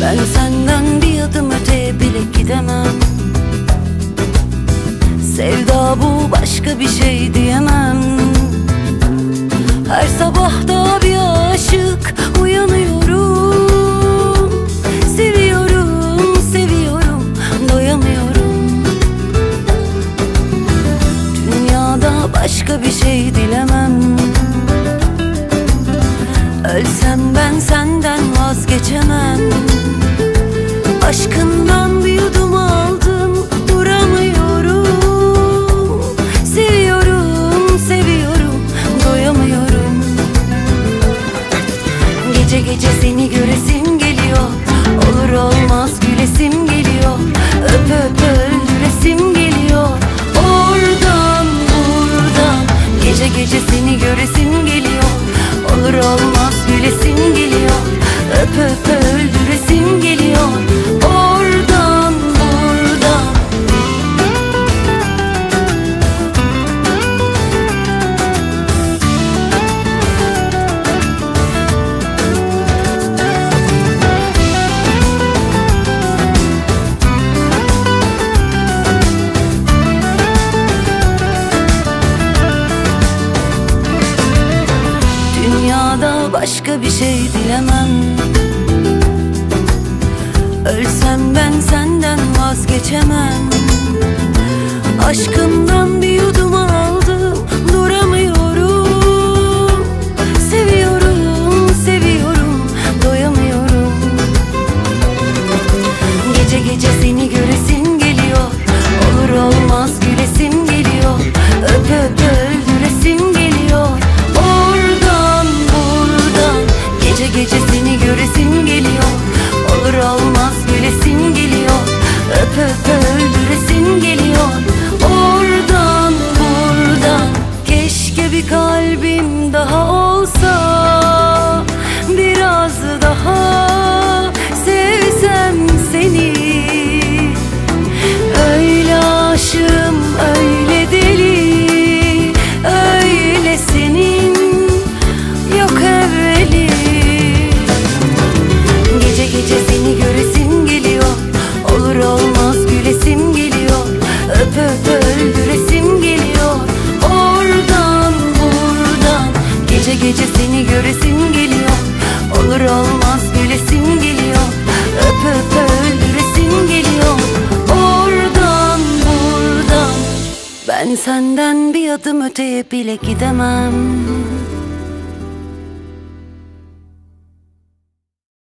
Ben senden bir adım öteye bile gidemem. Sevda bu başka bir şey dilemem. Ölsem ben senden vazgeçemem. Aşkından bir yudum aldım duramıyorum. Seviyorum, seviyorum, doyamıyorum. Gece gece seni göresim geliyor. Olur olmaz gülesim geliyor. Öp öp seni göresim geliyor. Olur olmaz gülesim geliyor. Öp öp öldüresim Dünyada başka bir şey dilemem Ölsem ben senden vazgeçemem. Aşkımdan Gece seni göresim geliyor. Olur olmaz gülesim geliyor. Öp öp öldüresim geliyor. Oradan buradan. Ben senden bir adım öteye bile gidemem